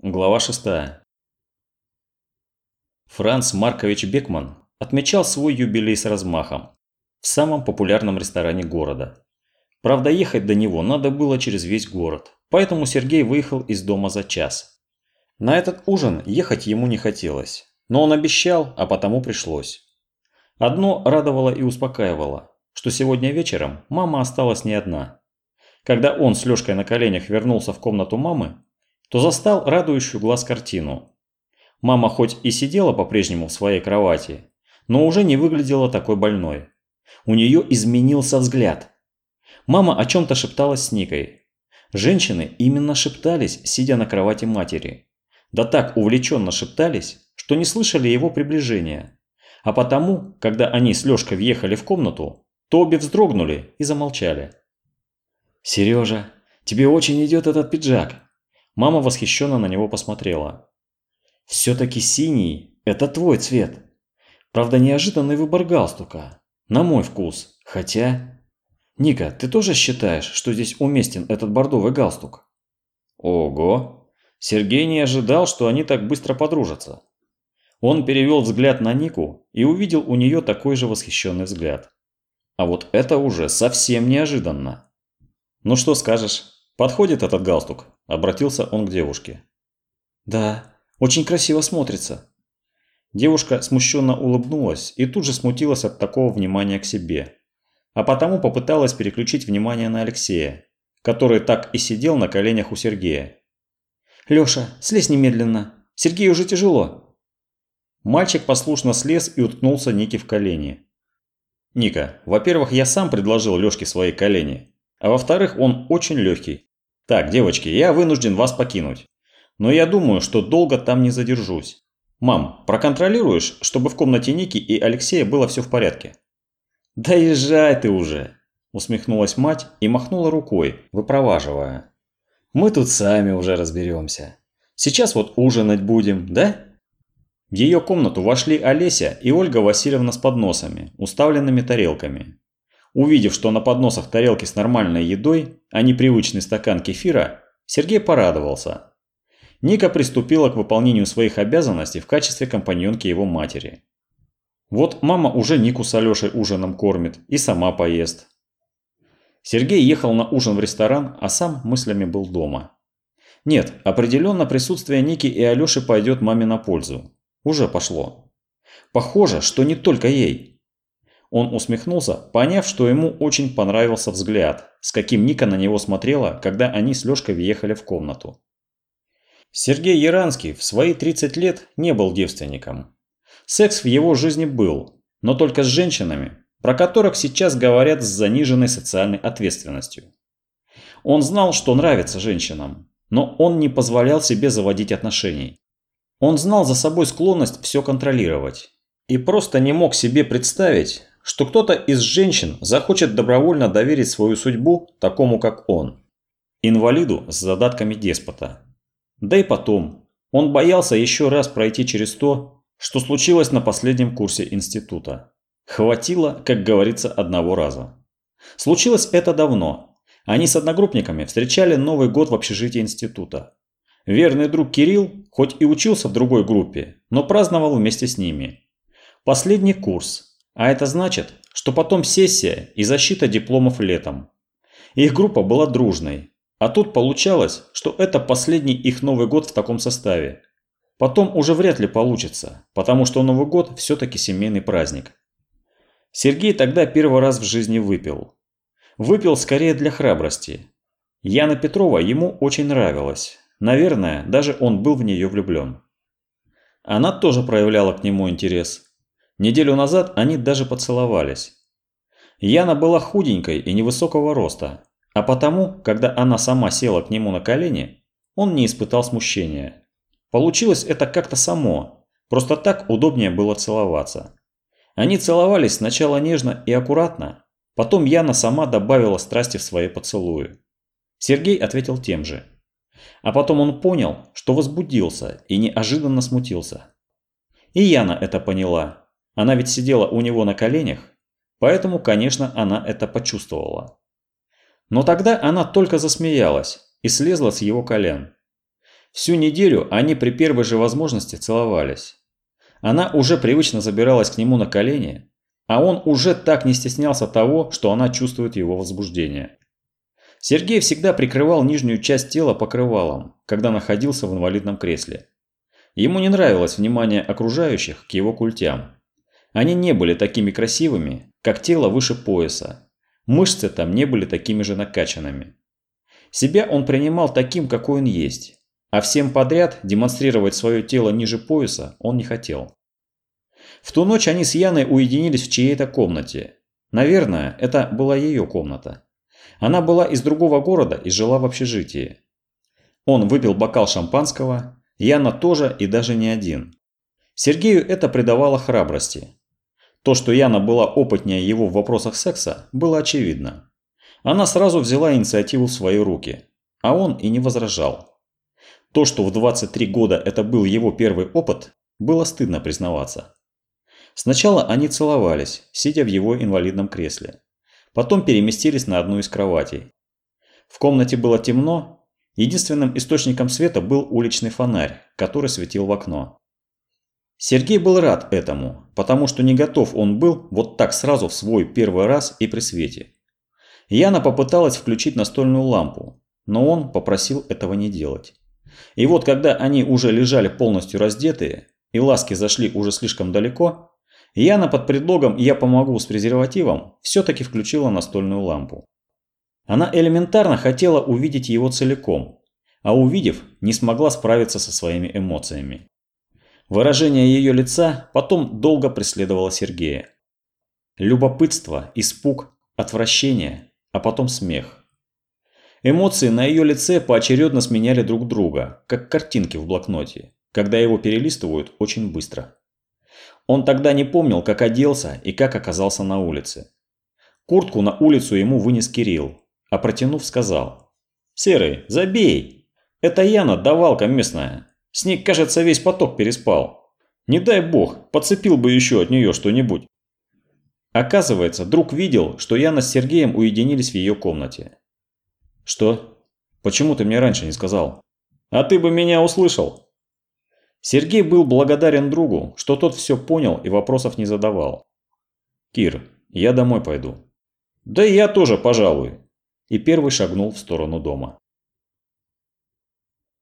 Глава 6. Франц Маркович Бекман отмечал свой юбилей с размахом в самом популярном ресторане города. Правда, ехать до него надо было через весь город, поэтому Сергей выехал из дома за час. На этот ужин ехать ему не хотелось, но он обещал, а потому пришлось. Одно радовало и успокаивало, что сегодня вечером мама осталась не одна. Когда он с Лёшкой на коленях вернулся в комнату мамы, то застал радующую глаз картину. Мама хоть и сидела по-прежнему в своей кровати, но уже не выглядела такой больной. У нее изменился взгляд. Мама о чем-то шепталась с Никой. Женщины именно шептались, сидя на кровати матери. Да так увлеченно шептались, что не слышали его приближения. А потому, когда они с Лёшкой въехали в комнату, то обе вздрогнули и замолчали. «Сережа, тебе очень идет этот пиджак», Мама восхищенно на него посмотрела. «Все-таки синий – это твой цвет. Правда, неожиданный выбор галстука. На мой вкус. Хотя...» «Ника, ты тоже считаешь, что здесь уместен этот бордовый галстук?» «Ого!» Сергей не ожидал, что они так быстро подружатся. Он перевел взгляд на Нику и увидел у нее такой же восхищенный взгляд. А вот это уже совсем неожиданно. «Ну что скажешь, подходит этот галстук?» Обратился он к девушке. «Да, очень красиво смотрится». Девушка смущенно улыбнулась и тут же смутилась от такого внимания к себе. А потому попыталась переключить внимание на Алексея, который так и сидел на коленях у Сергея. «Лёша, слезь немедленно. Сергею уже тяжело». Мальчик послушно слез и уткнулся Нике в колени. «Ника, во-первых, я сам предложил Лёшке свои колени, а во-вторых, он очень легкий. Так, девочки, я вынужден вас покинуть. Но я думаю, что долго там не задержусь. Мам, проконтролируешь, чтобы в комнате Ники и Алексея было все в порядке? Да езжай ты уже, усмехнулась мать и махнула рукой, выпроваживая. Мы тут сами уже разберемся. Сейчас вот ужинать будем, да? В ее комнату вошли Олеся и Ольга Васильевна с подносами, уставленными тарелками. Увидев, что на подносах тарелки с нормальной едой, а не привычный стакан кефира, Сергей порадовался. Ника приступила к выполнению своих обязанностей в качестве компаньонки его матери. Вот мама уже Нику с Алешей ужином кормит и сама поест. Сергей ехал на ужин в ресторан, а сам мыслями был дома. Нет, определенно присутствие Ники и Алеши пойдет маме на пользу. Уже пошло. Похоже, что не только ей. Он усмехнулся, поняв, что ему очень понравился взгляд, с каким Ника на него смотрела, когда они с Лёшкой въехали в комнату. Сергей Яранский в свои 30 лет не был девственником. Секс в его жизни был, но только с женщинами, про которых сейчас говорят с заниженной социальной ответственностью. Он знал, что нравится женщинам, но он не позволял себе заводить отношений. Он знал за собой склонность все контролировать и просто не мог себе представить, что кто-то из женщин захочет добровольно доверить свою судьбу такому, как он. Инвалиду с задатками деспота. Да и потом, он боялся еще раз пройти через то, что случилось на последнем курсе института. Хватило, как говорится, одного раза. Случилось это давно. Они с одногруппниками встречали Новый год в общежитии института. Верный друг Кирилл, хоть и учился в другой группе, но праздновал вместе с ними. Последний курс, а это значит, что потом сессия и защита дипломов летом. Их группа была дружной. А тут получалось, что это последний их Новый год в таком составе. Потом уже вряд ли получится, потому что Новый год все-таки семейный праздник. Сергей тогда первый раз в жизни выпил. Выпил скорее для храбрости. Яна Петрова ему очень нравилась. Наверное, даже он был в нее влюблен. Она тоже проявляла к нему интерес. Неделю назад они даже поцеловались. Яна была худенькой и невысокого роста, а потому, когда она сама села к нему на колени, он не испытал смущения. Получилось это как-то само, просто так удобнее было целоваться. Они целовались сначала нежно и аккуратно, потом Яна сама добавила страсти в свои поцелуи. Сергей ответил тем же. А потом он понял, что возбудился и неожиданно смутился. И Яна это поняла она ведь сидела у него на коленях, поэтому, конечно, она это почувствовала. Но тогда она только засмеялась и слезла с его колен. Всю неделю они при первой же возможности целовались. Она уже привычно забиралась к нему на колени, а он уже так не стеснялся того, что она чувствует его возбуждение. Сергей всегда прикрывал нижнюю часть тела покрывалом, когда находился в инвалидном кресле. Ему не нравилось внимание окружающих к его культям. Они не были такими красивыми, как тело выше пояса. Мышцы там не были такими же накачанными. Себя он принимал таким, какой он есть, а всем подряд демонстрировать свое тело ниже пояса он не хотел. В ту ночь они с Яной уединились в чьей-то комнате. Наверное, это была ее комната. Она была из другого города и жила в общежитии. Он выпил бокал шампанского, Яна тоже и даже не один. Сергею это придавало храбрости. То, что Яна была опытнее его в вопросах секса, было очевидно. Она сразу взяла инициативу в свои руки, а он и не возражал. То, что в 23 года это был его первый опыт, было стыдно признаваться. Сначала они целовались, сидя в его инвалидном кресле. Потом переместились на одну из кроватей. В комнате было темно, единственным источником света был уличный фонарь, который светил в окно. Сергей был рад этому, потому что не готов он был вот так сразу в свой первый раз и при свете. Яна попыталась включить настольную лампу, но он попросил этого не делать. И вот когда они уже лежали полностью раздетые, и ласки зашли уже слишком далеко, Яна под предлогом «я помогу с презервативом» все-таки включила настольную лампу. Она элементарно хотела увидеть его целиком, а увидев, не смогла справиться со своими эмоциями. Выражение ее лица потом долго преследовало Сергея. Любопытство, испуг, отвращение, а потом смех. Эмоции на ее лице поочередно сменяли друг друга, как картинки в блокноте, когда его перелистывают очень быстро. Он тогда не помнил, как оделся и как оказался на улице. Куртку на улицу ему вынес Кирилл, а протянув сказал. «Серый, забей! Это Яна, давалка местная. С ней, кажется, весь поток переспал. Не дай бог, подцепил бы еще от нее что-нибудь». Оказывается, друг видел, что Яна с Сергеем уединились в ее комнате. «Что? Почему ты мне раньше не сказал?» «А ты бы меня услышал!» Сергей был благодарен другу, что тот все понял и вопросов не задавал. «Кир, я домой пойду». «Да и я тоже, пожалуй». И первый шагнул в сторону дома.